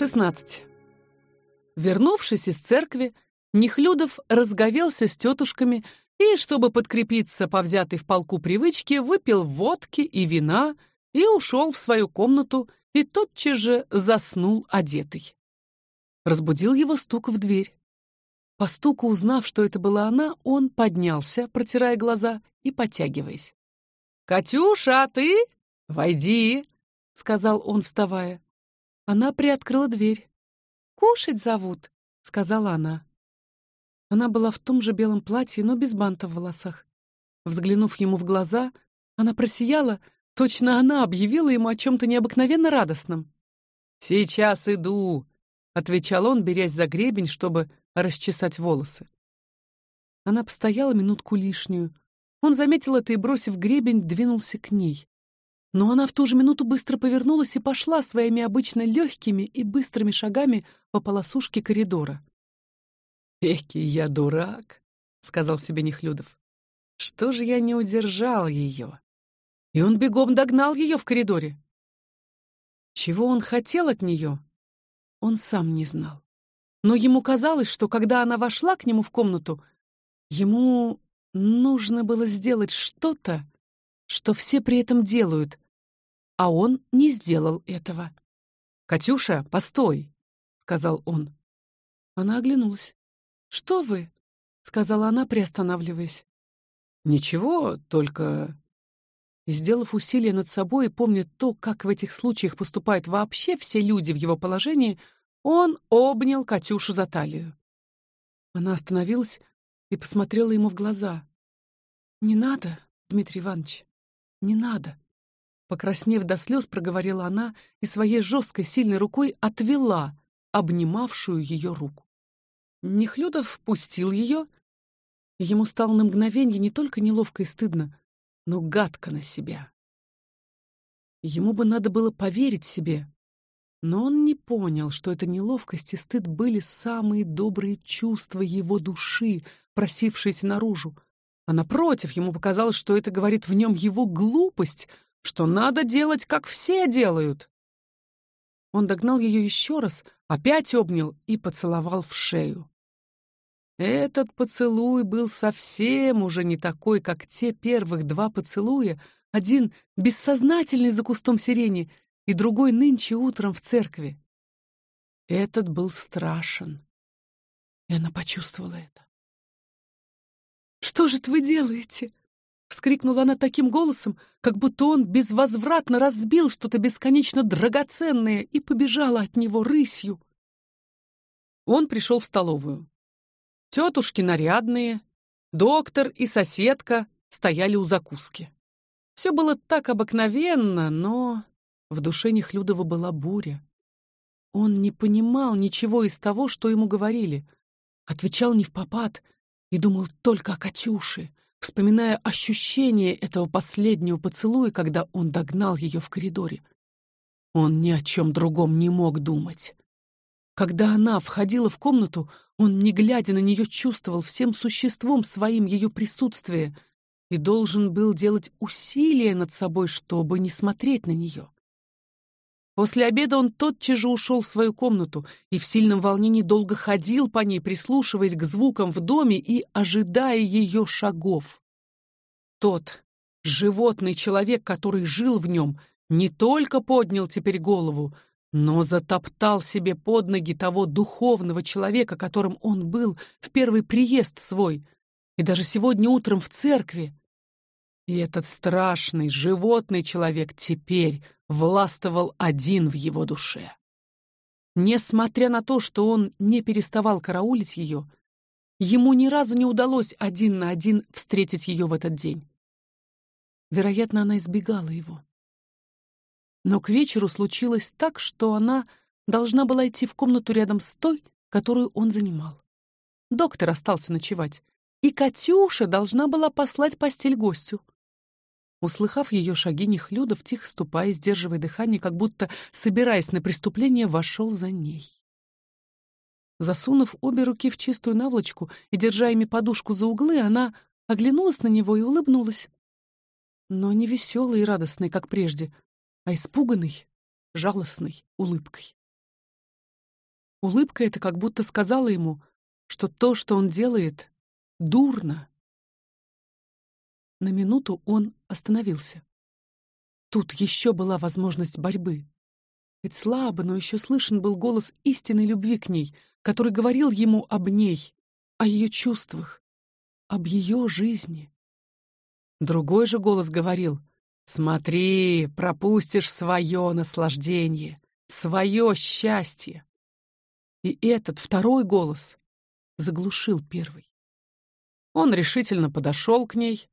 16. Вернувшись из церкви, Нехлюдов разговелся с тетушками и, чтобы подкрепиться по взятой в полку привычке, выпил водки и вина и ушел в свою комнату и тотчас же заснул одетый. Разбудил его стук в дверь. По стуку, узнав, что это была она, он поднялся, протирая глаза и потягиваясь. Катюша, а ты? Войди, сказал он, вставая. Она приоткрыла дверь. Кушать зовут, сказала она. Она была в том же белом платье, но без банта в волосах. Взглянув ему в глаза, она просияла, точно она объявила ему о чем то необыкновенно радостном. Сейчас иду, отвечал он, берясь за гребень, чтобы расчесать волосы. Она постояла минутку лишнюю. Он заметил это и, бросив гребень, двинулся к ней. Но она в ту же минуту быстро повернулась и пошла своими обычно легкими и быстрыми шагами по полосушке коридора. Эки я дурак, сказал себе Нехлюдов. Что же я не удержал ее? И он бегом догнал ее в коридоре. Чего он хотел от нее, он сам не знал. Но ему казалось, что когда она вошла к нему в комнату, ему нужно было сделать что-то, что все при этом делают, а он не сделал этого. Катюша, постой, сказал он. Она оглянулась. Что вы? сказала она, приостанавливаясь. Ничего, только и сделав усилие над собой и помня то, как в этих случаях поступают вообще все люди в его положении, он обнял Катюшу за талию. Она остановилась и посмотрела ему в глаза. Не надо, Дмитрий Иванович, не надо. Покраснев до слез, проговорила она и своей жесткой, сильной рукой отвела обнимавшую ее руку. Нехлюдов пустил ее. Ему стало на мгновение не только неловко и стыдно, но гадко на себя. Ему бы надо было поверить себе, но он не понял, что эта неловкость и стыд были самые добрые чувства его души, просившиеся наружу. А напротив, ему показалось, что это говорит в нем его глупость, что надо делать, как все делают. Он догнал ее еще раз, опять обнял и поцеловал в шею. Этот поцелуй был совсем уже не такой, как те первых два поцелуя, один бессознательный за кустом сирени и другой нынче утром в церкви. Этот был страшен. И она почувствовала это. Что же вы делаете? вскрикнула она таким голосом, как будто он безвозвратно разбил что-то бесконечно драгоценное и побежала от него рысью. Он пришел в столовую. Тетушки нарядные, доктор и соседка стояли у закуски. Все было так обыкновенно, но в душе Нехлюдова была буря. Он не понимал ничего из того, что ему говорили, отвечал не в попад и думал только о Катюше, вспоминая ощущение этого последнего поцелуя, когда он догнал ее в коридоре. Он ни о чем другом не мог думать. Когда она входила в комнату, он, не глядя на нее, чувствовал всем существом своим ее присутствие и должен был делать усилия над собой, чтобы не смотреть на нее. После обеда он тотчас же ушел в свою комнату и в сильном волнении долго ходил по ней, прислушиваясь к звукам в доме и ожидая ее шагов. Тот животный человек, который жил в нем, не только поднял теперь голову, но затоптал себе под ноги того духовного человека, которым он был в первый приезд свой, и даже сегодня утром в церкви. И этот страшный животный человек теперь властвовал один в его душе. Несмотря на то, что он не переставал караулить ее, ему ни разу не удалось один на один встретить ее в этот день. Вероятно, она избегала его. Но к вечеру случилось так, что она должна была идти в комнату рядом с той, которую он занимал. Доктор остался ночевать, и Катюша должна была послать постель гостю. Услыхав ее шаги, Нехлюдов, тихо ступая, сдерживая дыхание, как будто собираясь на преступление, вошел за ней. Засунув обе руки в чистую наволочку и держа ими подушку за углы, она оглянулась на него и улыбнулась. Но не веселой и радостной, как прежде, а испуганной, жалостной улыбкой. Улыбка эта как будто сказала ему, что то, что он делает, дурно. На минуту он остановился. Тут еще была возможность борьбы. Ведь слабо, но еще слышен был голос истинной любви к ней, который говорил ему об ней, о ее чувствах, об ее жизни. Другой же голос говорил: "Смотри, пропустишь свое наслаждение, свое счастье". И этот второй голос заглушил первый. Он решительно подошел к ней,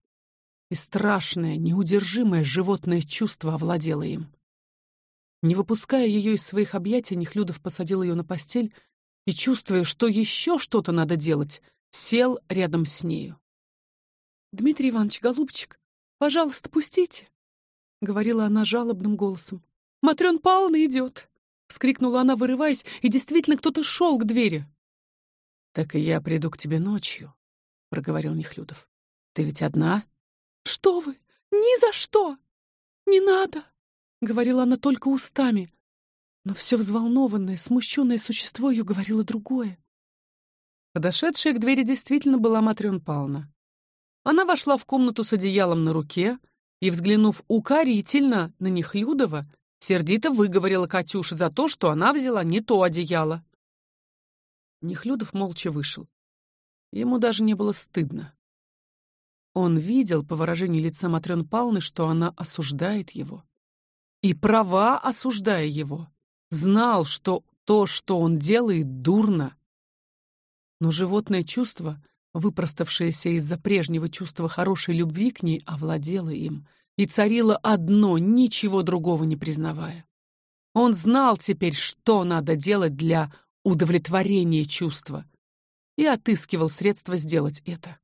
и страшное, неудержимое животное чувство овладело им. Не выпуская ее из своих объятий, Нехлюдов посадил ее на постель и, чувствуя, что еще что-то надо делать, сел рядом с нею. Дмитрий Иванович, голубчик, пожалуйста, пустите, говорила она жалобным голосом. Матрён Павловна идет, вскрикнула она, вырываясь, и действительно кто-то шел к двери. Так и я приду к тебе ночью, проговорил Нехлюдов. Ты ведь одна? Что вы? Ни за что! Не надо, говорила она только устами, но все взволнованное, смущенное существо ее говорило другое. Подошедшая к двери действительно была Матрён Павловна. Она вошла в комнату с одеялом на руке и, взглянув укорительно на Нехлюдова, сердито выговорила Катюше за то, что она взяла не то одеяло. Нехлюдов молча вышел. Ему даже не было стыдно. Он видел по выражению лица Матрёны Павловны, что она осуждает его. И права осуждая его. Знал, что то, что он делает, дурно. Но животное чувство, выпроставшееся из-за прежнего чувства хорошей любви к ней, овладело им и царило одно, ничего другого не признавая. Он знал теперь, что надо делать для удовлетворения чувства, и отыскивал средства сделать это.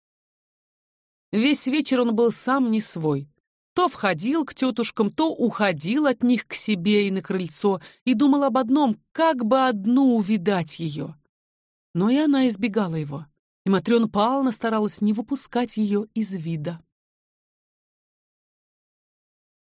Весь вечер он был сам не свой. То входил к тетушкам, то уходил от них к себе и на крыльцо и думал об одном, как бы одну увидать ее. Но и она избегала его, и Матрёна Павловна старалась не выпускать ее из вида.